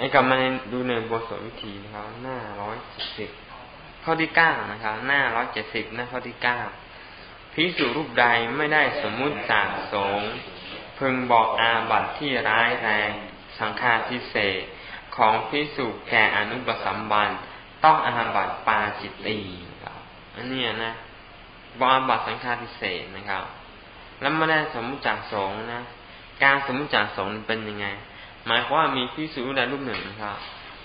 ไอ้กลับมาดูในบทสวดวิธีนะครับ หน้าร้อยเจ็ดสิบข้อที่เก้านะครับ หน้าร้อยเจ็ดสิบหน้าข้อที่เก้าพิสุรูปใดไม่ได้สมมุติจากสงพึงบอกอาบัติที่ร้ายแรง สังฆาทิเศษของพิสุแก่อนุปสัมบันต้องอาบัติปาจิตตีครับอันนี้นะบอกอาบัติสังฆาทิเศษนะครับ แล้วไม่ได้สมมุติจากสงนะ การสมมุติจากสงเป็นยังไง หมายความว่ามีพิสุรูปใดรูปหนึ่งนะครับ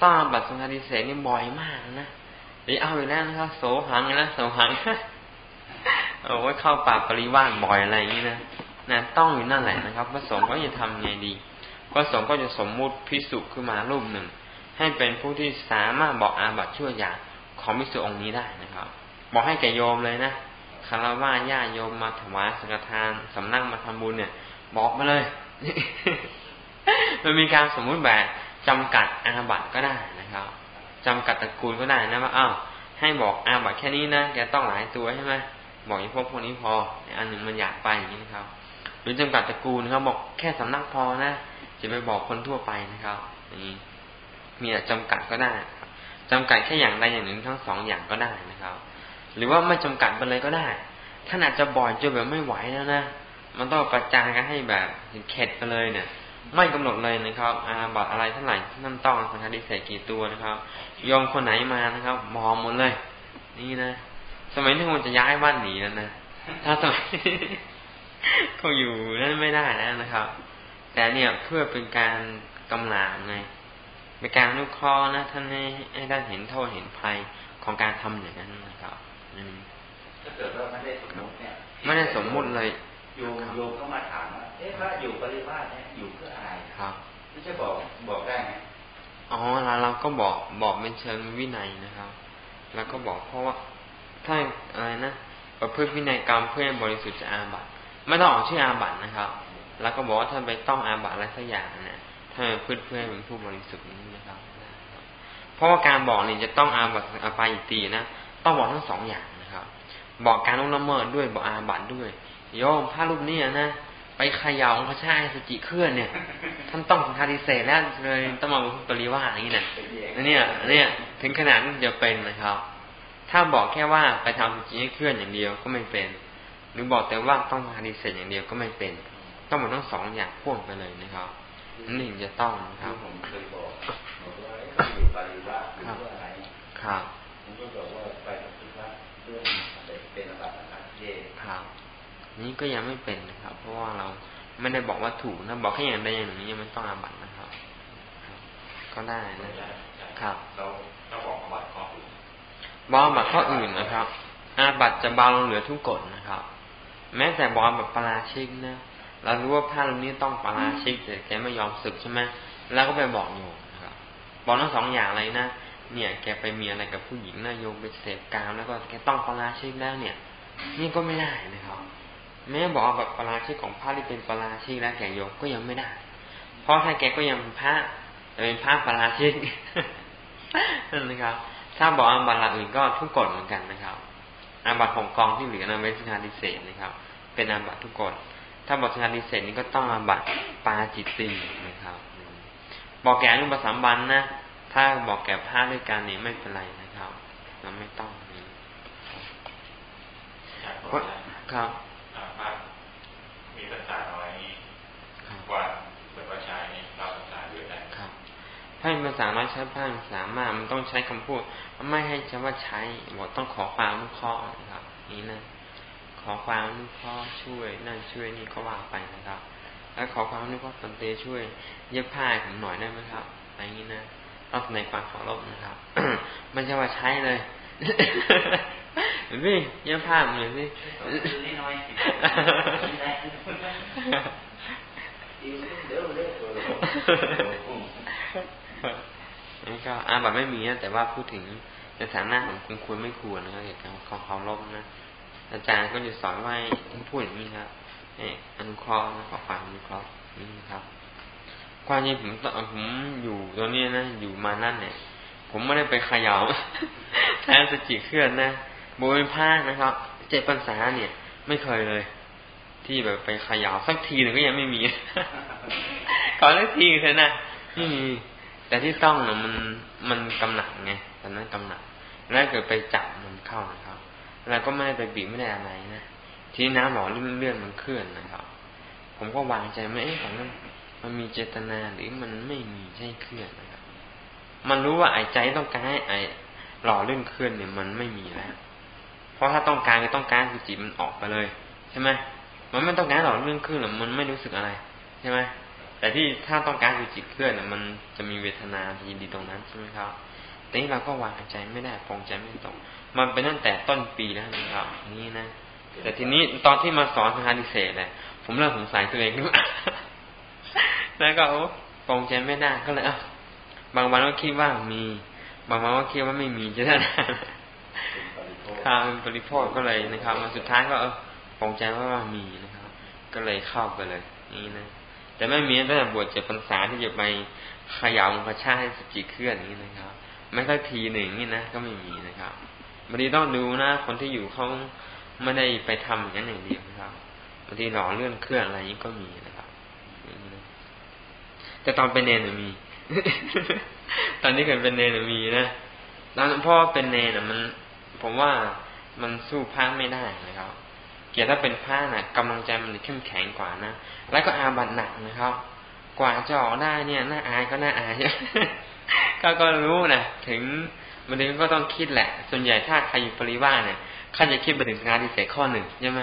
ต้องอาบัติสังฆาทิเศษนี่บ่อยมากนะเดี๋ยวเอาอีกแล้วนะครับโสหังนะโสหังเอาไว้เข้าป่าปริวาสบ่อยอะไรอย่างนี้นะนะต้องอยู่นั่นแหละนะครับพระสงฆ์ก็จะทำไงดีพระสงฆ์ก็จะสมมุติพิสุขึ้นมารูปหนึ่ง ให้เป็นผู้ที่สามารถบอกอาบัติชั่วอย่างของพิสุองค์นี้ได้นะครับ บอกให้แก่โยมเลยนะคารวะญาโยมมาถวายสังฆทานสำนักมาทำบุญเนี่ย บอกมาเลย มันมีการสมมุติแบบจำกัดอาบัติก็ได้นะครับจำกัดตระกูลก็ได้นะว่าอ้าวให้บอกอาบัติแค่นี้นะแกต้องหลายตัวใช่ไหมบอกอย่างพวกพวกนี้พออันหนึ่งมันอยากไปอย่างนี้นะครับ หรือจำกัดตระกูลนะครับบอกแค่สำนักพอนะจะไปบอกคนทั่วไปนะครับนี้มีจำกัดก็ได้จำกัดแค่อย่างใดอย่างหนึ่งทั้งสองอย่างก็ได้นะครับ หรือว่าไม่จำกัดไปเลยก็ได้ท่านอาจจะบ่อยจนแบบไม่ไหวแล้วนะมันต้องประจานกันให้แบบเข็ดไปเลยเนี่ย ไม่กำหนดเลยนะครับ อาบัตอะไรเท่าไหร่ท่านต้องสังฆาดิเศษกี่ตัวนะครับยอมคนไหนมานะครับมองหมดเลย นี่นะสมัยที่มันจะย้ายบ้านหนีแล้วนะถ้าสมัยเขาอยู่นั่นไม่ได้แล้วนะครับ แต่เนี่ยเพื่อเป็นการกำลางไงเป็นการนุเคราะห์นะท่านให้ให้ได้เห็นโทษเห็นภัยของการทำอย่างนั้นนะครับถ้าเกิดว่าไม่ได้สมมติเนี่ยไม่ได้สมมุติเลยโยมโยมก็มาถามว่า เอ๊ะพระอยู่ปริวาสเนี่ยอยู่เพื่ออะไรครับไม่ใช่บอกบอกได้ไหมอ๋อแล้วเราก็บอกบอกเป็นเชิงวินัยนะครับ แล้วก็บอกเพราะว่าถ้าอะไรนะประพฤติวินัยกรรมเพื่อบริสุทธิ์จะอาบัตไม่ต้องออกชื่ออาบัตนะครับ แล้วก็บอกว่าถ้าไปต้องอาบัตอะไรสักอย่างเนี่ยถ้าเพื่อเพื่อเป็นผู้บริสุทธิ์นี้นะครับ เพราะว่าการบอกนี่จะต้องอาบัตอาปายตีนะต้องบอกทั้งสองอย่างนะครับ บอกการนุ่งละเมิดด้วยบอกอาบัตด้วยโยมพระรูปนี้นะ ไปขย่าองค์พระชายสุจิเคลื่อนเนี่ย ท่านต้องสังฆาทิเศษแล้วเลยต้องมาปริวาอย่างนี้นะเนี่ยเนี่ยถึงขนาดนั้นจะเป็นนะครับ ถ้าบอกแค่ว่าไปทำจิตให้เคลื่อนอย่างเดียวก็ไม่เป็น หรือบอกแต่ว่าต้องทำดีเสร็จอย่างเดียวก็ไม่เป็น ต้องหมดทั้งสองอย่างพ่วงไปเลยนะครับนั่นเองจะต้องนะครับผมเคยบอกว่าอยู่ปริวาหรือว่าอะไรครับผมก็บอกว่าไปปฏิบัติเรื่องเป็นระดับต่างๆเย่ครับนี้ก็ยังไม่เป็นนะค รับเพราะว่าเราไม่ได้บอกว่าถูกนะบอกแค่อย่างใดอย่างหนึ่งยังไม่ต้องอาบัตนะครับ ก็ได้นะครับเราต้องบอกอาบัตข้ออื่นบอบัตข้ออื่นนะครับ อาบัตจะเบาลงเหลือทุกกฎนะครับ แม้แต่บอบัตปราชิกนะเรารู้ว่าพระรูปนี้ต้องปราชิกแต่แกไม่ยอมศึกใช่ไหมแล้วก็ไปบอกโยมนะครับบอกทั้งสองอย่างเลยนะเนี่ย แกไปมีอะไรกับผู้หญิงนะโยมไปเสพกามแล้วก็แกต้องปราชิกแล้วเนี่ยนี่ก็ไม่ได้นะครับ แม้บอกแบบปราชิกของพระที่เป็นปราชิกแล้วแกโยมก็ยังไม่ได้ เพราะถ้าแกก็ยังเป็นพระเป็นพระปราชิกนั่นนะครับ ถ้าบอกอาบัตละอื่นก็ทุกกฎเหมือนกันนะครับอาบัตของกองที่เหลือนะเวสงาดิเศษนะครับ เป็นอาบัตทุกกฎถ้าบอกสงาดิเศษนี้ก็ต้องอาบัตปาจิตตินะครับ บอกแก่อนุปสัมบันนะถ้าบอกแก่พระด้วยกันนี่ไม่เป็นไรนะครับเราไม่ต้องครับ มีภาษาน้อยกว่าเปิดว่าใช้เราภาษาเยอะได้ครับ ถ้าภาษาน้อยใช้ภาษามากมันต้องใช้คำพูด ไม่ให้ใช้ว่าใช้บอกต้องขอความอนุเคราะห์นะครับ นี่นะขอความอนุเคราะห์ช่วยนั่นช่วยนี่ก็ว่าไปนะครับ แล้วขอความอนุเคราะห์สันเตช่วย เย็บผ้าผมหน่อยได้ไหมครับอะไรนี้นะต้องในความขอรบนะครับไม่ใช่ว่าใช้เลยเห็นไหมย็บผ้าเหมือนน้อยนี่ก็อาบัตไม่มีนะแต่ว่าพูดถึงในฐานะของคุณควรไม่ควรนะครับเกี่ยวกับความเคารพนะอาจารย์ก็จะสอนว่าพูดอย่างนี้ครับอนุเคราะห์ขอความอนุเคราะห์นี่ครับความจริงผมผมอยู่ตัวนี้นะอยู่มานั่นเนี่ย ผมไม่ได้ไปขย่าแทนสจิเคลื่อนนะ บยผ้านะครับเจ็ดปัญษาเนี่ย ไม่เคยเลย ที่แบบไปขย่าสักทีหนึ่งก็ยังไม่มีขอสักทีเถอะนะไม่มีแต่ที่ต้องเนี่ยมันมันกำหนักไงตอนนั้นกำหนักแล้วเกิดไปจับมันเข้านะครับแล้วก็ไม่ได้ไปบีบไม่ได้อะไรนะทีน้ำหล่อเลื่อนมันเคลื่อนนะครับ ผมก็วางใจไม่เอ๊ะของนั้นมันมีเจตนาหรือมันไม่มีใช่เคลื่อนนะครับ มันรู้ว่าไอ้ใจต้องการให้ไอ้หล่อเลื่อนเคลื่อนเนี่ยมันไม่มีแล้ว เพราะถ้าต้องการก็ต้องการคือจิตมันออกไปเลยใช่ไหมมันไม่ต้องการหล่อเลื่อนเคลื่อนหรอกมันไม่รู้สึกอะไรใช่ไหมแต่ที่ถ้าต้องการคือจิตเคลื่อนมันจะมีเวทนาทีดีตรงนั้นใช่ไหมครับแต่นี้เราก็วางใจไม่ได้ปองใจไม่ตรงมันเป็นตั้งแต่ต้นปีแล้วนะครับ นี่นะแต่ทีนี้ตอนที่มาสอนทางดิเศษเนี่ยผมเริ่มสงสัยตัวเองขึ้นมาแล้วก็โอ้ปองใจไม่ได้ก็เลยเอาบางวันก็คิดว่ามี บางวันก็คิดว่าไม่มีจะได้ ทางปริโภคก็เลยนะครับมาสุดท้ายก็เออปองใจว่าว่ามีนะครับ ก็เลยเข้าไปเลย นี่นะแต่ไม่มีตั้งแต่บวชเจ็ดพรรษาที่จะไปขยาวพระชาให้สกิเคลื่อนนี้นะครับ ไม่สักทีหนึ่งนี่นะก็ไม่มีนะครับบางทีต้องดูนะคนที่อยู่เขาไม่ได้ไปทำอย่างนั้นอย่างเดียวนะครับบางทีหล่อเลื่อนเคลื่อนอะไรนี้ก็มีนะครับแต่ตอนเป็นเนนมี ตอนนี้เคยเป็นเนนมีนะตอนพ่อเป็นเนนมัน ผมว่ามันสู้พระไม่ได้นะครับ เกียรถ้าเป็นผ้านะ่ะกำลังใจมันจะเข้มแข็งกว่านะ แล้วก็อาบัตหนักนะครับ กว่าจะออกได้เนี่ยน่าอายก็น่าอายก็ก็รู้นะถึงมันเองก็ต้องคิดแหละ ส่วนใหญ่ถ้าใครอยู่ปริวาเนี่ยข้าจะคิดไปถึงงานที่เสียข้อหนึ่งใช่ไหม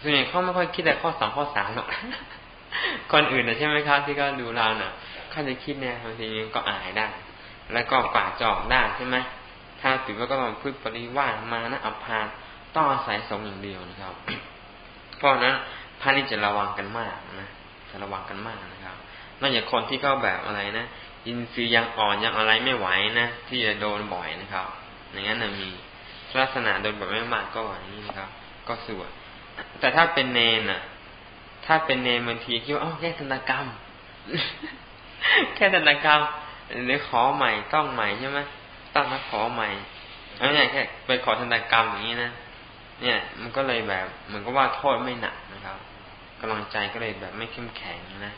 ส่วนใหญ่เขาไม่ค่อยคิดแต่ข้อสองข้อสามหรอกคนอื่นนะใช่ไหมครับที่ก็ดูเราเน่ะข้าจะคิดเนี่ยบางทีก็อายได้ แล้วก็กว่าจอกได้ใช่ไหม ถ้าถือว่าก็ต้องพึ่งปริวามานะอัภาต้องอาศัยสงอย่างเดียวนะครับ เพราะนั้นพระนี่จะระวังกันมากนะจะระวังกันมากนะครับนอกจากคนที่เข้าแบบอะไรนะอินทรีย์ยังอ่อนยังอะไรไม่ไหวนะที่จะโดนบ่อยนะครับอย่างนั้นนะมีลักษณะโดนแบบไม่มากก็อย่างนี้นะครับ ก็สวดแต่ถ้าเป็นเนนอะ ถ้าเป็นเนนบางทีคิดว่าอ๋อแค่ธนกรรม แค่ธนกรรมหรือขอใหม่ต้องใหม่ใช่ไหม ต้งมาขอใหม่แล้วเนี่ยแค่ไปขอธนกรรมอย่างนี้นะเนี่ย มันก็เลยแบบเหมือนก็ว่าโทษไม่หนักนะครับกำลังใจก็เลยแบบไม่เข้มแข็งนะ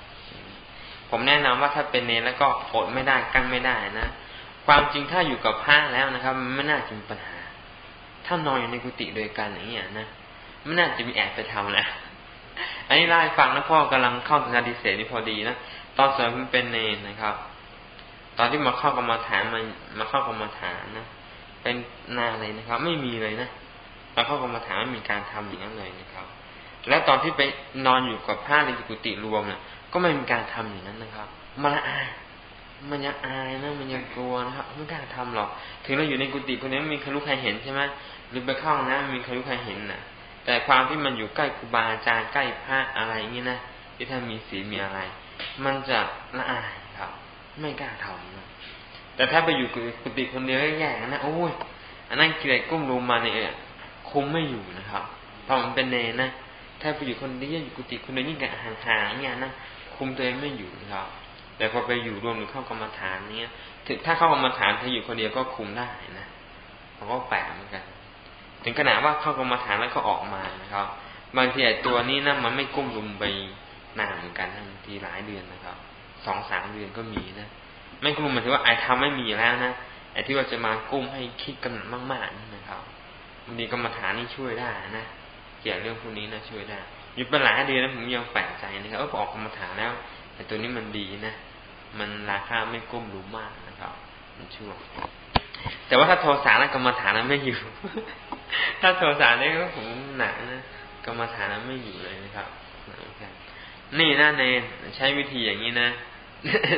ผมแนะนำว่าถ้าเป็นเนรแล้วก็อดไม่ได้กั้นไม่ได้นะความจริงถ้าอยู่กับผ้าแล้วนะครับ มันไม่น่าจะมีปัญหา ถ้านอนอยู่ในกุฏิโดยกันอย่างนี้นะไม่น่าจะมีแอบไปทำแล้วอันนี้เล่ฟังนะพ่อกำลังเข้าถึงอดิเศษนี่พอดีนะตอนสมัยเป็นเนรนะครับ ตอนที่มาเข้ากรรมฐานมามาเข้ากรรมฐานนะเป็นนาเลยนะครับ ไม่มีเลยนะแล้วเข้าก็มฐาถามมีการทำอย่างนั้นเลยนะครับ แล้วตอนที่ไปนอนอยู่กับผ้าในกุฏิรวมเนี่ยก็ไม่มีการทำอย่างนั้นนะครับมันอายมันยังอายนะมันยังกลัวนะครับไม่กล้าทำหรอก ถึงเราอยู่ในกุฏิคนนี้มีใครรู้ใครเห็นใช่ไหมหรือไปเข้านะมีใครรู้ใครเห็นนะแต่ความที่มันอยู่ใกล้ครูบาอาจารย์ใกล้พระอะไรอย่างนี้นะที่ถ้ามีสีมีอะไร มันจะละอาย ไม่กล้าทำแต่ถ้าไปอยู่กุฏิคนเดียวแย่ๆนะโอ้ยอันนั้นเกลียดกุ้มรูมมาเนี่ยคุมไม่อยู่นะครับพราะมันเป็นเนนะ ถ้าไปอยู่คนเดียวอยู่กุฏิคนเดียวยิ่งกับห่างๆเนี่ยนะคุมตัวเองไม่อยู่นะครับ แต่พอไปอยู่รวมหรือเข้ากรรมฐานเนี้ยถึงถ้าเข้ากรรมฐานถ้าอยู่คนเดียวก็คุมได้นะเขาก็แปลกเหมือนกัน ถึงขนาดว่าเข้ากรรมฐานแล้วก็ออกมานะครับ บางทีไอ้ตัวนี้นะมันไม่กุ้มลุมไปนานเหมือนกันบางทีหลายเดือนนะครับสองสามเดือนก็มีนะ ไม่กลุ้มหมายถึงว่าไอ้ทำไม่มีแล้วนะไอ้ที่ว่าจะมากุ้มให้คิดกันมากๆนี่นะครับางทีกรรมฐานนี่ช่วยได้นะเกี่ยวเรื่องพวกนี้นะช่วยได้อยู่เป็นหลายเดือนแล้วผมยังแปลกใจนะครับเออออกกรรมฐานแล้วแต่ตัวนี้มันดีนะมันราคาไม่ก้มรู้มากนะครับ มันช่วยแต่ว่าถ้าโทสะแล้วกรรมฐานนั้นไม่อยู่ ถ้าโทสะนี่ก็ผมหนักนะกรรมฐานนั้นไม่อยู่เลยนะครับนี่นะเนนใช้วิธีอย่างนี้นะ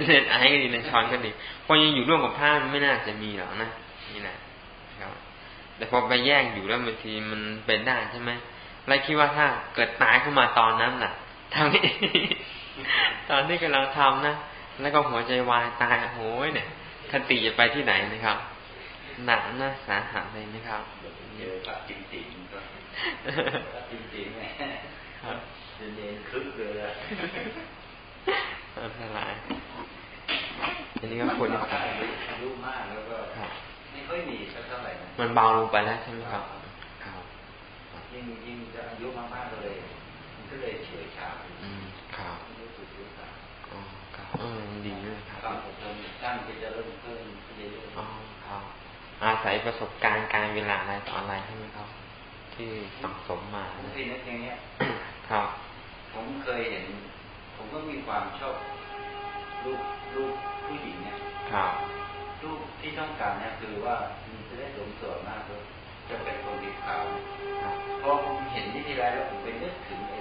เนนไอ้ก็ดีในช้อนก็ดีพอยังอยู่ร่วมกับผ้าไม่น่าจะมีหรอกนะนี่แหละแต่พอไปแยกอยู่แล้วบางทีมันเป็นได้ใช่ไหมแล้วคิดว่าถ้าเกิดตายขึ้นมาตอนนั้นน่ะทางนี้ตอนที่กำลังทำนะแล้วก็หัวใจวายตายโอ้ยเนี่ยคติจะไปที่ไหนนะครับหนักนะสาหัสเลยนะครับเจอกับจริงจริงก็จริงจริงไงครับเย็นคึกเลยอะ อันตรายอันนี้ก็ควรจะอายุมากแล้วก็ไม่มีสักเท่าไหร่นะมันเบาลงไปแล้วใช่ไหมครับครับยิ่งยิ่งจะอายุมากๆก็เลยมันก็เลยเฉยชาอืมครับรู้สึกรู้สึกอ๋อครับเออดีเลยครับผมทำได้างก็จะเริ่มเพิ่มเรื่อยๆอ๋อครับอาศัยประสบการณ์การเวลาอะไรต่ออะไรใช่ไหมครับ ที่สั่งสมมาที่นึกอย่างเงี้ยครับ ผมเคยเห็น ผมก็มีความชอบลูกลูกผู้หญิงเนี่ยครับลูกที่ต้องการเนี่ยคือว่ามันจะได้สมส่วนมากเลยจะเป็นคนดีขาวพอผมเห็นนี่ทีไรแล้วผมไปนึกถึงไอ้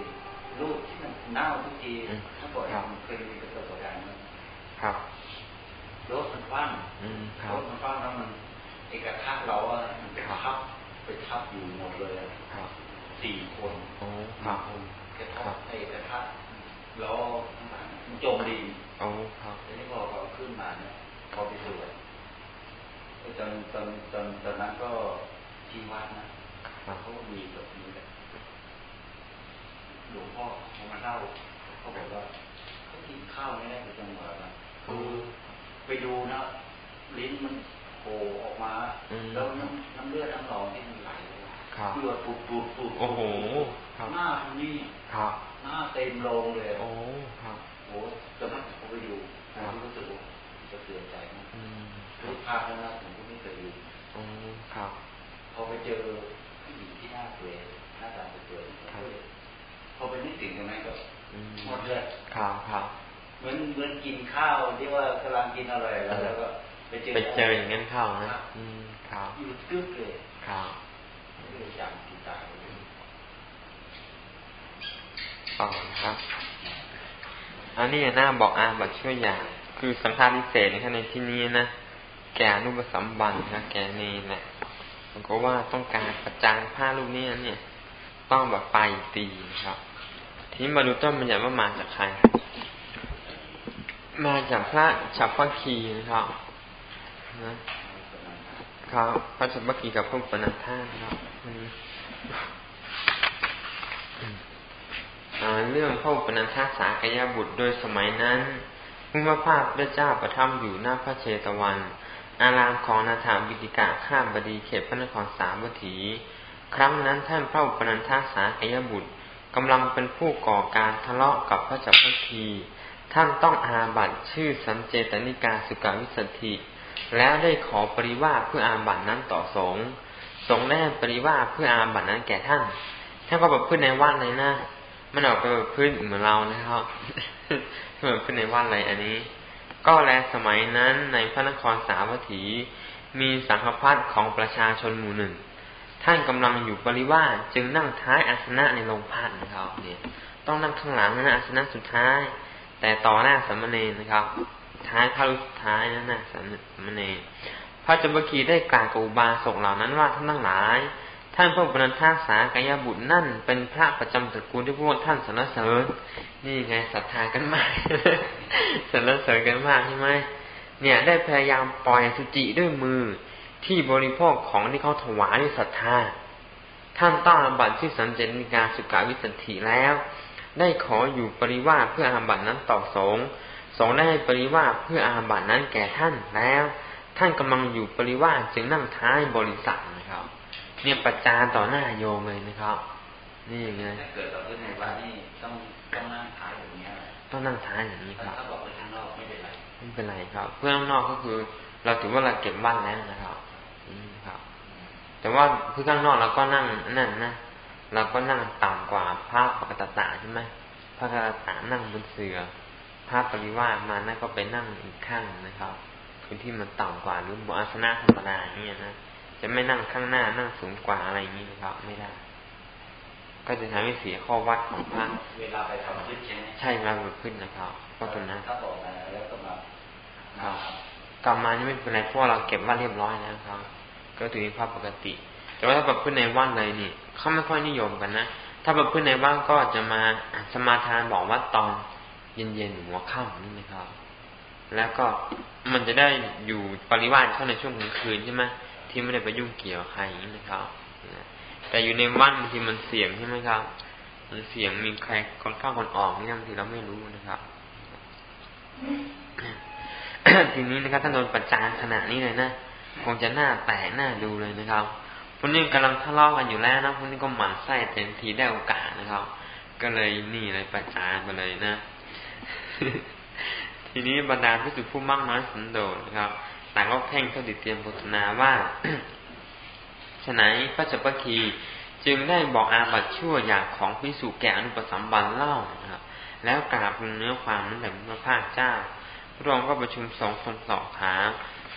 ลูกที่มันเน่าทุกทีถ้าบอกผมเคยมีประสบการณ์ครับรถมันคว่ำรถมันคว่ำแล้วมันเอกทัศเราอะมันไปทับไปทับอยู่หมดเลยสี่คนสี่คนกระทับไอกระทับ ล้อข้างหลังมันจมดินทีนี้พอเราขึ้นมาเนี่ยพอไปตรวจตอนตอนตอนตอนนั้นก็ที่วัดนะเขาก็มีแบบนี้แหละหลวงพ่อเขามาเล่าเขาบอกว่าเขากินข้าวไม่ได้ประจำวันคือไปดูนะลิ้นมันโผล่ออกมา แล้วน้ำน้ำเลือดน้ำหนองที่มันไหลเลือดปุดปุดปุดโอ้โห หน้าทางนี้หน้าเต็มโลงเลยโอ้ครับโอ้จะนั่งเขาไปดูผมรู้สึกว่าจะเตือนใจนะรูปภาพนั้นนะผมก็ไม่เคยดูอ๋อครับพอไปเจอผู้หญิงที่หน้าเปลี่ยนหน้าตาเปลี่ยนพอไปนึกถึงกันไหมก็หมดเลยครับครับเหมือนเหมือนกินข้าวที่ว่ากำลังกินอร่อยแล้วแล้วก็ไปเจอไปเจออย่างนั้นเข้านะอืมครับอยู่ตึ๊บเลยครับเลยจำติดตาเลย ต่อครับ อันนี้หน้าบอกอาบัตช่วยอย่าง คือสังฆาทิเศษในที่นี้นะ แก่รูปสัมบันนะแก่เนนะมันก็ว่าต้องการประจานผ้ารูปนี้เนี่ย ต้องแบบไปตีครับ ทีนี้มาดูต้นมันอย่างว่ามาจากใคร มาจากพระฉับพระคีนะครับนะครับพระฉับพระคีกับพระปนันท่านครับ เรื่องพระปนันทาสากยบุตรโดยสมัยนั้นพระภาพพระเจ้าประทับอยู่หน้าพระเชตวัน อารามของนาถาบิดิกะข้ามบดีเขตพระนครสามวัตถี ครั้งนั้นท่านพระปนันทาสากยบุตรกำลังเป็นผู้ก่อการทะเลาะกับพระจักรพรรดีท่านต้องอาบัตชื่อสันเจตนิกาสุกาวิสัติแล้วได้ขอปริวาเพื่ออาบัตนั้นต่อสงสงได้ปริวาเพื่ออาบัตนั้นแก่ท่านท่านก็แบบพื้นในวัดเลยนะ มันออกไปแบบพื้นเหมือนเรานะครับเหมือนพื้นในวัดอะไรอันนี้ ก็แลสมัยนั้นในพระนครสาวัตถี มีสังฆพัฒของประชาชนหมู่หนึ่ง ท่านกำลังอยู่ปริวาจึงนั่งท้ายอาสนะในโรงพักนะครับ เนี่ย ต้องนั่งข้างหลังนะอาสนะสุดท้าย แต่ต่อหน้าสมมเนนะครับ ท้ายพระรุสุดท้ายนั่นนะสัมมเนพระจุบกีได้กล่าวกับอุบาสกเหล่านั้นว่าท่านทั้งหลาย ท่านพระบรรทาสากายบุตรนั่น เป็นพระประจำตระกูลที่พวกท่านสรรเสริญ นี่ไงศรัทธากันมากสรรเสริญกันมากใช่ไหมเนี่ย ได้พยายามปล่อยสุจิด้วยมือที่บริโภคของที่เขาถวายด้วยศรัทธา ท่านต้องบัตรที่สันเจนิกาสุกาวิสันติแล้ว ได้ขออยู่ปริวาเพื่ออาบัตินั้นต่อสงสงได้ปริวาเพื่ออาบัตินั้นแก่ท่านแล้ว ท่านกำลังอยู่ปริวาจึงนั่งท้ายบริษัทนะครับ เนี่ยประจานต่อหน้าโยมเลยนะครับ นี่ไงถ้าเกิดเราขึ้นในวัดนี่ต้องต้องนั่งท้ายอย่างนี้ต้องนั่งท้ายอย่างนี้ครับถ้าบอกไปข้างนอกไม่เป็นไรไม่เป็นไรครับ เพื่อนข้างนอกก็คือ เราถือว่าเราเก็บบ้านแล้วนะครับอืมครับ แต่ว่าเพื่อนข้างนอกเราก็นั่งนั่นนะเราก็นั่งต่ำกว่าพระปกตตาใช่ไหมพระปกตตานั่งบนเสือพระปริวามานั่นก็ไปนั่งอีกข้างนะครับคือที่มันต่ำกว่าหรือบนอาสนะธรรมดาเนี่ยนะ จะไม่นั่งข้างหน้านั่งสูงกว่าอะไรอย่างนี้นะครับไม่ได้ ก็จะทำให้เสียข้อวัดของพระเวลาไปทำขึ้นใช่ไหมใช่เวลาไปขึ้นนะครับก็ตรงนั้นถ้าบอกแล้วก็มาครับกลับมานี่ไม่เป็นไรเพราะเราเก็บว่าเรียบร้อยแล้วครับ ก็ถือภาพปกติ แต่ว่าถ้าแบบขึ้นในวัดเลยนี่เขาไม่ค่อยนิยมกันนะถ้าแบบขึ้นในวัดก็จะมาสมาทานบอกว่าตอนเย็นๆหัวค่ำนี่นะครับ แล้วก็มันจะได้อยู่ปริวาสเข้าในช่วงกลางคืนใช่ไหม ที่ไม่ได้ไปยุ่งเกี่ยวใครอย่างนี้นะครับแต่อยู่ในวัดบางทีมันเสี่ยงใช่ไหมครับ มันเสี่ยงมีใครคนเข้าคนออกนี่บางทีเราไม่รู้นะครับ ทีนี้นะครับ ถ้าโดนประจานขนาดนี้เลยนะคงจะหน้าแตกหน้าดูเลยนะครับพวกนี้กำลังทะเลาะกันอยู่แล้วนะพวกนี้ก็หมั่นไส้เต็มทีได้โอกาสนะครับ ก็เลยนี่เลยประจานไปเลยนะ ทีทีนี้บรรดาพิสุผู้มั่งน้อยสันโดษนะครับ ต่างก็แข่งเขาดิเตรียมบทนาว่าฉะนั้นพระจัปคีจึงได้บอกอาบัตชั่วอย่างของพิสุแก่อนุปสัมบันเล่านะครับแล้วกราบเนื้อความนั้นแต่พระภาคเจ้า พระองค์ก็ประชุมสองทรงสอบถาม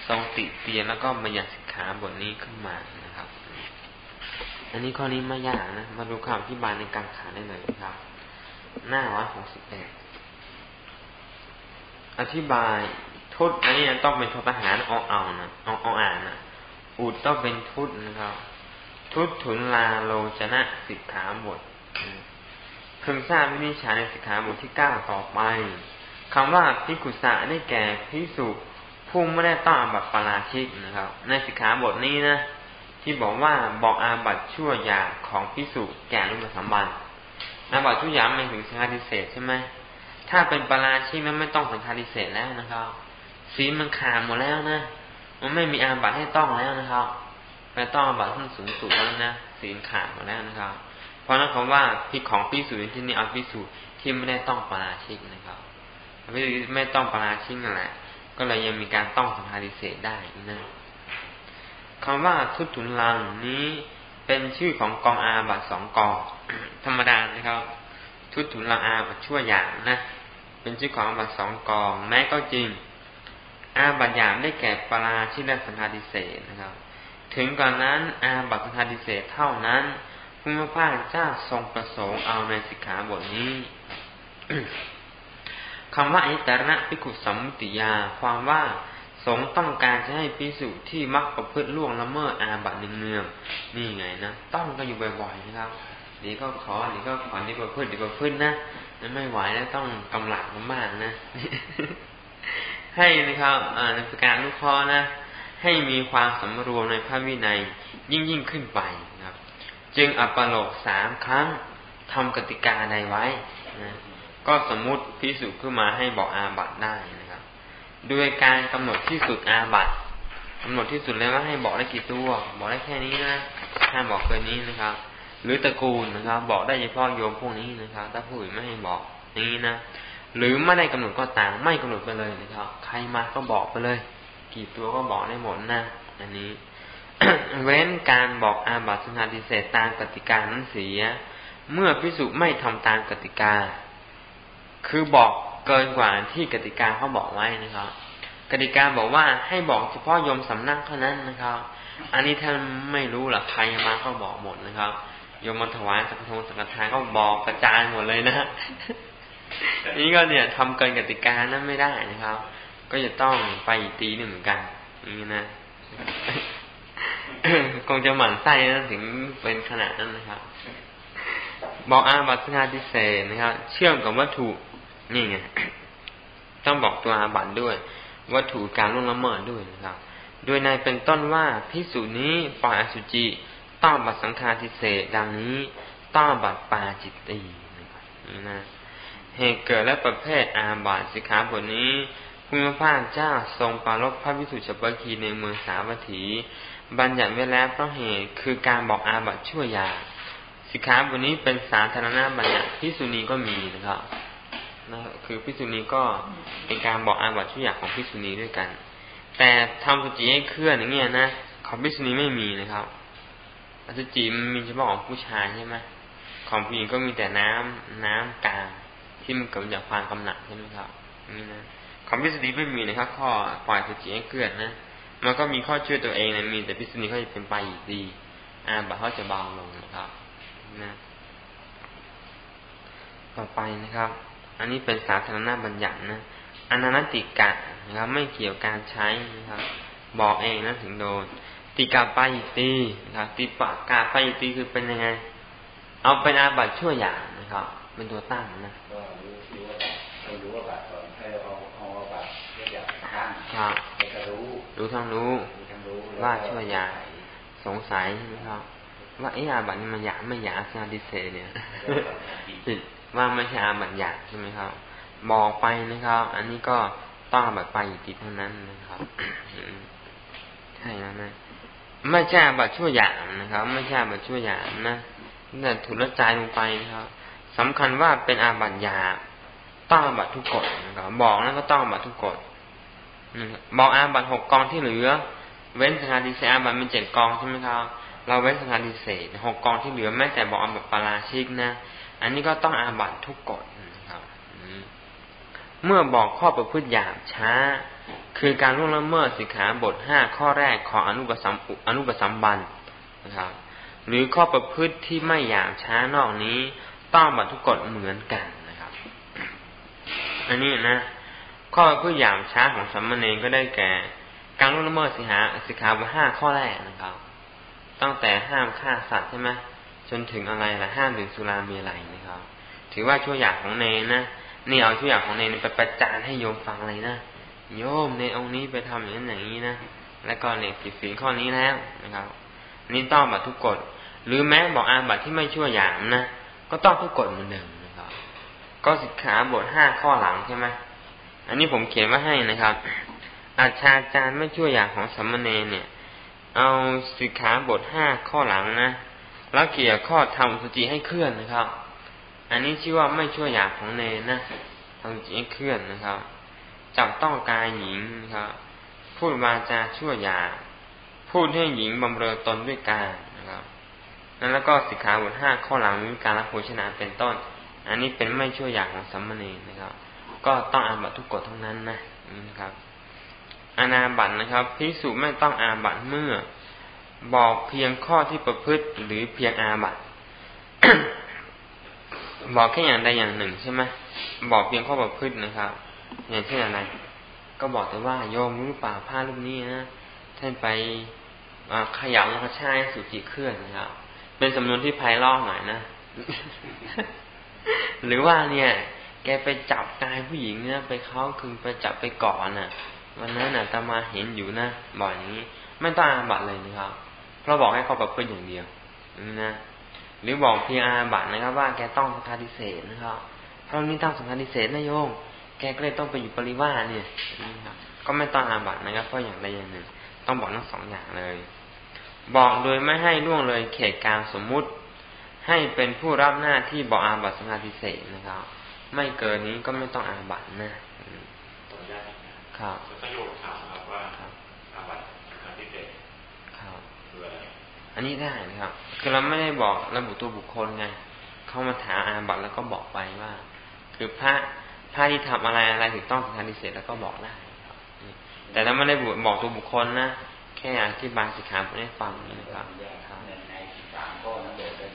ทรงติเตียนแล้วก็มายัสิกขาบทนี้ขึ้นมานะครับ อันนี้ข้อนี้ไม่ยากนะ มาดูคำอธิบายในการขาได้เลยครับ หน้าร้อยหกสิบเอ็ดอธิบาย ทุตอันนี้ต้องเป็นททหารเอาเอานะออาอ่านนะอุดต้องเป็นทุตนะครับ ทุตถุนลาโลจนะสิกขาบทเพิ่งทราบวินิจฉัยในสิกขาบทที่เก้าต่อไปคำว่าพิกุสะได้แก่พิสุผู้ไม่ได้ต้องอาบัติปาราชิกนะครับ ในสิกขาบทนี้นะที่บอกว่าบอกอาบัติชั่วยาของพิสุแก่ลุปสัมบันอาบัติชั่วยางไม่ถึงสังฆาทิเศษใช่ไหมถ้าเป็นปาราชิกนั้นไม่ต้องสังฆาทิเศษแล้วนะครับ ศีลมันขาดหมดแล้วนะมันไม่มีอาบัติให้ต้องแล้วนะครับไม่ต้องอาบัติขั้นสูงสุดแล้วนะศีลขาดหมดแล้วนะครับ เพราะนั้นคำว่าพิของพิสูจน์ที่นี่เอาพิสูจน์ที่ไม่ได้ต้องปราชิกนะครับไม่ต้องปราชิกนั่นแหละ ก็เลยยังมีการต้องสังฆาทิเศษได้นะคำว่าทุตุนลังนี้เป็นชื่อของกองอาบัตสองกองธรรมดานะครับ ทุตุนลังอาบัตชั่วอย่างนะเป็นชื่อของอาบัตสองกอง แม้ก็จริง อาบัตยามได้แก่ปราชินสังฆาดิเศษนะครับ ถึงก่อนนั้นอาบัตสังฆาดิเศษเท่านั้นพระพุทธเจ้าทรงประสงค์เอาในสิกขาบทนี้คำว่าอิตรณะพิกุสัมมติยา ความว่าสงต้องการจะให้พิสุที่มักประพฤติล่วงละเมิดอาบัตเนืองๆนี่ไงนะต้องก็อยู่บ่อยๆนะครับนี่ก็ขอนี่ก็ขอนี่ประพฤตินี่ประพฤตินะไม่ไหวแล้วต้องกำลังมากนะ ให้นะครับในประการลูกคอนะ ให้มีความสำรวมในพระวินัยยิ่งยิ่งขึ้นไปนะครับ จึงอัปโลกสามครั้งทำกติกาใดไว้นะก็สมมุติพิสูจขึ้นมาให้บอกอาบัตได้นะครับ ด้วยการกำหนดที่สุดอาบัตกำหนดที่สุดแล้วว่าให้บอกได้กี่ตัว บอกได้แค่นี้นะห้ามบอกเกินนี้นะครับ หรือตระกูลนะครับ บอกได้เฉพาะโยมพวกนี้นะครับ ถ้าผู้อื่นไม่ให้บอกนี้นะ หรือไม่ได้กำหนดก็ต่างไม่กำหนดไปเลยนะครับ ใครมาก็บอกไปเลย กี่ตัวก็บอกได้หมดนะอันนี้ เว้นการบอกอาบัติสังฆาทิเศษตามกติกานั้นเสีย เมื่อพิสุไม่ทำตามกติกา คือบอกเกินกว่าที่กติกาเขาบอกไว้นะครับ กติกาบอกว่าให้บอกเฉพาะโยมสำนักเท่านั้นนะครับ อันนี้ท่านไม่รู้หรอกใครมาก็บอกหมดนะครับโยมมาถวายสักทงสังฆทานก็บอกกระจายหมดเลยนะ นี่ก็เนี่ยทำเกินกติกานั้นไม่ได้นะครับ ก็จะต้องไปตีหนี่เหมือนกันนี่นะคงจะหมั่นไส้นะถึงเป็นขนาดนั้นนะครับ บอกอาบัติงาทิเศษนะครับ เชื่อมกับวัตถุนี่ไงต้องบอกตัวอาบัตด้วย วัตถุการล่วงละเมิดด้วยนะครับ โดยในเป็นต้นว่าพิสูจนี้ปล่อยอสุจิต้องบัตสังฆาทิเศษดังนี้ต้องบัตปาจิตตีนะครับนี่นะ เหตุเกิดและประเภทอาบัติสิกขาบทนี้พุทธภาคเจ้าทรงปรารบพระวิสุทธิปคีในเมืองสาวัตถี บัญญัติไว้แล้วเพราะเหตุคือการบอกอาบัติชั่วยาสิกขาบทนี้เป็นสาธารณบัญญัติพิสุนีก็มีนะครับนะคือพิสุนีก็เป็นการบอกอาบัติชั่วยาของพิสุนีด้วยกัน แต่ทำสุจิให้เคลื่อนอย่างเงี้ยนะของพิสุนีไม่มีนะครับอสุจิมันมีเฉพาะของผู้ชายใช่ไหมของผู้หญิงก็มีแต่น้ำน้ำกลาง ที่มันเกิดจากความกำหนัดใช่ไหมครับนี่นะคำพิสดีไม่มีนะครับ ข้อปล่อยสติให้เกิดนะมันก็มีข้อช่วยตัวเองนะมีแต่พิสดีเขาจะเป็นไปอีกดีอ่าบัตเขาจะเบาลงนะครับนะต่อไปนะครับ อันนี้เป็นสาธารณบัญญัตินะอนันติกะนะครับ ไม่เกี่ยวการใช้นะครับ บอกเองนะถึงโดนติกาปายตีนะครับติปากาปายตีคือเป็นยังไง เอาเป็นอาบัตชั่วอย่างนะครับ เป็นตัวตั้งนะก็รู้รู้ว่ารู้ว่าบัตรก่อนให้เอาเอาบัตรเรียกอย่างตั้ง ครับให้รู้รู้ทั้งรู้ทั้งรู้ว่าช่วยยาสงสัยใช่ไหมครับ ว่าไอ้อาบัตนี่มันหยาไม่หยาซาดิเซเนี่ยว่าไม่ใช่อาบัตหยาใช่ไหมครับบอกไปนะครับ อันนี้ก็ต้องบัตรไปอีกทีเท่านั้นนะครับใช่แล้วนะไม่ใช่บัตรช่วยหยามนะครับ ไม่ใช่บัตรช่วยหยามนะแต่ถูกละใจลงไปนะครับสำคัญว่าเป็นอาบัติยาต้องอาบัตทุกกฎนะครับบอกนั้นก็ต้องอาบัตทุกกฎ บอกอาบัตหกกองที่เหลือ เว้นสังฆาดิเศษอาบัตเป็นเจ็ดกองใช่ไหมครับ เราเว้นสังฆาดิเศษหกกองที่เหลือแม้แต่บอกอาบัตปาราชิกนะ อันนี้ก็ต้องอาบัตทุกกฎนะครับเมื่อบอกข้อประพฤติหยาบช้า คือการล่วงละเมิดสิกขาบทห้าข้อแรกของอนุปสัมอนุปสัมบันนะครับ หรือข้อประพฤติที่ไม่หยาบช้านอกนี้ ต้องบัตทุกกฎเหมือนกันนะครับ อันนี้นะ ข้อประพฤติหยาบช้าของสัมมาเนก็ได้แก่การล่วงละเมิดสิกขาสิกขาบทห้าข้อแรกนะครับ ตั้งแต่ห้ามฆ่าสัตว์ใช่ไหมจนถึงอะไรล่ะห้ามดื่มสุรามีอะไรนะครับ ถือว่าชั่วอยางของเนนะนี่เอาชั่วอยางของเนนไปประจานให้โยมฟังเลยนะโยมในองค์นี้ไปทำอย่างนั้นอย่างนี้นะแล้วก็เนี่ยผิดศีลข้อนี้แล้วนะครับนี่ต้องบัตรทุกกฎ หรือแม้บอกอาบัตที่ไม่ชั่วอยางนะก็ต้องทุกกฎเหมือนเดิมนะครับ ก็สิกขาบทห้าข้อหลังใช่ไหม อันนี้ผมเขียนมาให้นะครับอาชาจารย์ไม่ชั่วอย่างของสมมเนเนี่ย เอาสิกขาบทห้าข้อหลังนะแล้วเกี่ยวข้อทำสุจิให้เคลื่อนนะครับ อันนี้ชื่อว่าไม่ชั่วอย่างของเนนะทำสุจิให้เคลื่อนนะครับ จับต้องกายหญิงนะครับ พูดวาจาชั่วหยาพูดให้หญิงบำเรอตนด้วยการนะครับนั้นแล้วก็สิกขาบทห้าข้อหลังมีการรับโภชนาเป็นต้น อันนี้เป็นไม่ชั่วอย่างของสมมาเนนะครับ ก็ต้องอาบัตทุกกฎทั้งนั้นนะนะครับอานาบัตนะครับพิสุไม่ต้องอาบัตเมื่อ บอกเพียงข้อที่ประพฤติหรือเพียงอาบัตบอกแค่อย่างใดอย่างหนึ่งใช่ไหมบอกเพียงข้อประพฤตินะครับ อย่างเช่นอะไร ก็บอกแต่ว่าโยมรู้ป่าผ้ารูปนี้นะท่านไปขยับกระชายสุจิเคลื่อนนะครับ เป็นสำนวนที่ไพเราะหน่อยนะ หรือว่าเนี่ย แกไปจับกายผู้หญิงเนี่ยไปเขาคือไปจับไปก่อนน่ะ วันนั้นน่ะตามาเห็นอยู่นะบอกอย่างนี้ ไม่ต้องอาบัตเลยนะครับ เพราะบอกให้เขาประพฤติอย่างเดียวนะหรือบอกเพียงอาบัตนะครับ ว่าแกต้องสังฆาทิเศษนะครับเพราะนี้ต้องสังฆาทิเศษนะโยมแกก็เลยต้องไปอยู่ปริวาเนี่ยนะครับก็ไม่ต้องอาบัตนะครับเพราะอย่างใดอย่างหนึ่ง ต้องบอกทั้งสองอย่างเลย บอกโดยไม่ให้ล่วงเลยเขตการสมมุติ ให้เป็นผู้รับหน้าที่บอกอาบัตสังฆาทิเศษนะครับ ไม่เกินนี้ก็ไม่ต้องอาบัตนะครับประโยคถามครับว่าอาบัตสังฆาทิเศษครับคืออะไรอันนี้ได้นะครับ คือเราไม่ได้บอกระบุตัวบุคคลไงเข้ามาถามอาบัตแล้วก็บอกไปว่า คือพระถ้าที่ทำอะไรอะไรถึงต้องสังฆาทิเศษแล้วก็บอกได้แต่ถ้าไม่ได้บอกตัวบุคคลนะแค่อธิบายสิกขาบทให้ฟังนะครับในสามข้อนั้นบอกได้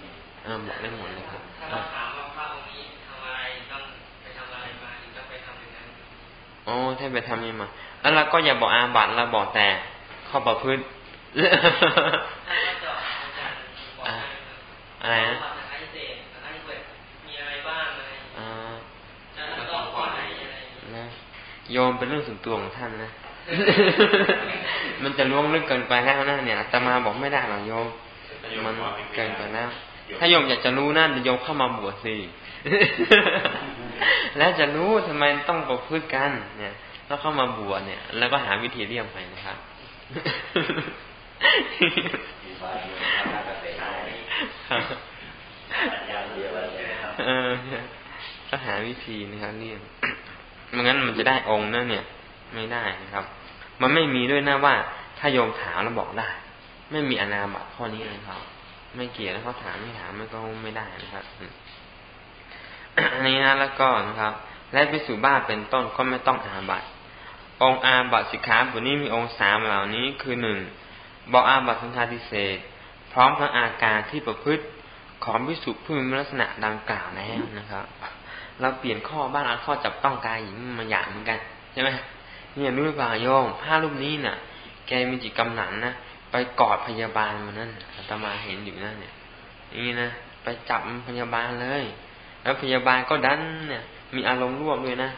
เออบอกได้หมดเลยครับ โอ้ถ้าไปทำยังไงแล้วเราก็อย่าบอกอาบัตเราบอกแต่ข้อประพฤติอะไรนะโยมเป็นเรื่องส่วนตัวของท่านนะ มันจะล่วงลึกเกินไปแล้วนะเนี่ยแต่มาบอกไม่ได้หรอกโยม มันเกินไปแล้ว ถ้าโยมอยากจะรู้นะเดี๋ยวโยมเข้ามาบวชสิ แล้วจะรู้ทำไมต้องประพฤติกันเนี่ย แล้วเข้ามาบวชเนี่ย แล้วก็หาวิธีเลี่ยงไปนะครับเออก็หาวิธีนะครับเลี่ยงไม่งั้นมันจะได้องค์นั่นเนี่ย ไม่ได้นะครับ มันไม่มีด้วยนะว่า ถ้าโยมถามแล้วบอกได้ ไม่มีอนาบัตข้อนี้นะครับ ไม่เกี่ยวแล้วเขาถามไม่ถามมันก็ไม่ได้นะครับอั นนี้นะแล้วก็นะครับ และพิสุบ้าเป็นต้นก็ไม่ต้องอาบัตองอาบัตสิกขาบทนี้มีองค์สามเหล่านี้คือหนึ่งบอกอาบัตสังฆาทิเศษ พร้อมทั้งอาการที่ประพฤติของพิสุผู้มีลักษณะดังกล่าวแล้วนะครับ เราเปลี่ยนข้อบ้านอันข้อจับต้องกายหญิงมาอย่างเหมือนกันใช่ไหมเนี่ยรู้ป่าโยงผ้ารูปนี้น่ะ แกมีจิตกำหนันนะไปกอดพยาบาลมันนั่นอาตมาเห็นอยู่นั่นเนี่ยนี่นะไปจับพยาบาลเลย แล้วพยาบาลก็ดันเนี่ย มีอารมณ์ร่วมด้วยนะ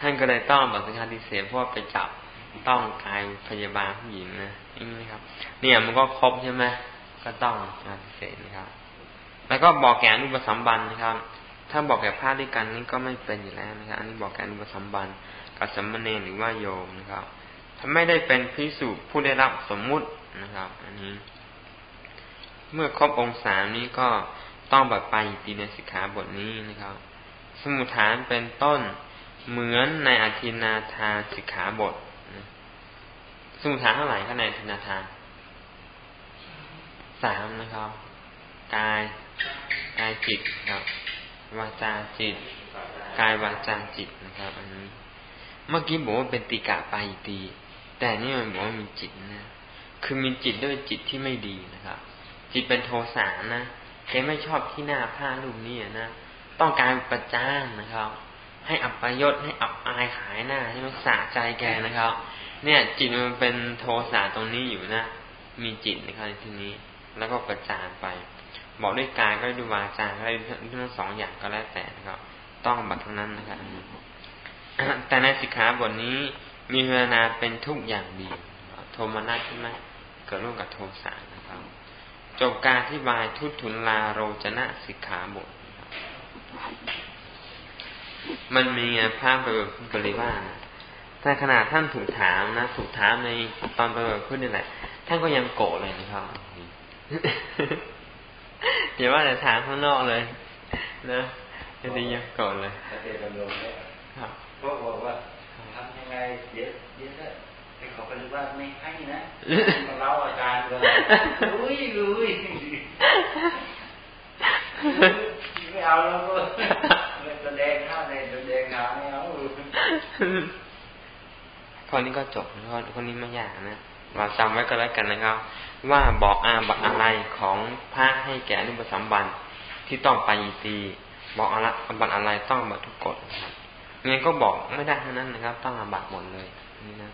ท่านก็เลยต้องบัตรสังฆาทิเศษเพราะไปจับต้องกายพยาบาลผู้หญิงนะนี่นะครับ เนี่ยมันก็ครบใช่ไหมก็ต้องสังฆาทิเศษนะครับ แล้วก็บอกแก่อนุปสัมบันนะครับ ถ้าบอกแก่พระด้วยกันนี่ก็ไม่เป็นอยู่แล้วนะครับ อันนี้บอกแก่อุปสัมบันกับสัมมเนหรือว่าโยมนะครับถ้าไม่ได้เป็นพิสุผู้ได้รับสมมุตินะครับ อันนี้ เมื่อครบองศานี้ก็ ต้องบัดไปตีในสิกขาบทนี้นะครับ สมุทฐานเป็นต้นเหมือนในอธินาทานสิกขาบทสมุทฐานเท่าไหร่ก็ในอธินาทานสามนะครับ กายกายจิตครับวาจาจิต กายวาจาจิตนะครับ อันนี้ เมื่อกี้บอกว่าเป็นติกะปายตี แต่นี่มันบอกว่ามีจิตนะ คือมีจิตด้วยจิตที่ไม่ดีนะครับ จิตเป็นโทสานะ แกไม่ชอบที่หน้าผ้ารูปนี้นะต้องการประจานนะครับ ให้อับปยศให้อับอายขายหน้าใช่ไหมสะใจแกนะครับ เนี่ย จิตมันเป็นโทสะตรงนี้อยู่นะมีจิตนะครับในที่นี้ แล้วก็ประจานไป บอกด้วยกายก็ด้วยวาจาก็ได้ทั้งสองอย่างก็แล้วแต่นะครับ ต้องบัตรทั้งนั้นนะครับแต่ในสิกขาบทนี้มีเวลาเป็นทุกอย่างดีโทมนัสใช่ไหมเกิดร่วมกับโทสะนะครับ จบการที่บายทุตุลาโรจนะสิกขาบท มันมีภาพไปแบบบริวารแต่ขนาดท่านถูกถามนะ ถูกถามในตอนไปแบบพูดนี่แหละ ท่านก็ยังโกรธเลยนะครับอย่าว่าแต่ถามข้างนอกเลยนะจะดียังก่อนเลยเดี๋ยวดำรงเนี่ยก็บอกว่าทำยังไงเดี๋ยวเดี๋ยวถ้าไอ้ เขาก็รู้ว่าไม่ให้นะเราอาจารย์เลยลุยลุยไม่เอาแล้วก็แสดงข้าในแสดงขาไม่เอาคนนี้ก็จบคนคนนี้ไม่ยากนะเราจำไว้ก็แล้วกันนะครับ ว่าบอกอาบัตอะไรของพระให้แก่นุปสัมบันที่ต้องไปตีบอกอะไรบัตอะไรต้องบัตทุกกฎนะครับเงี้ยก็บอกไม่ได้ทั้งนั้นนะครับ ต้องอาบัตหมดเลยนี่นะ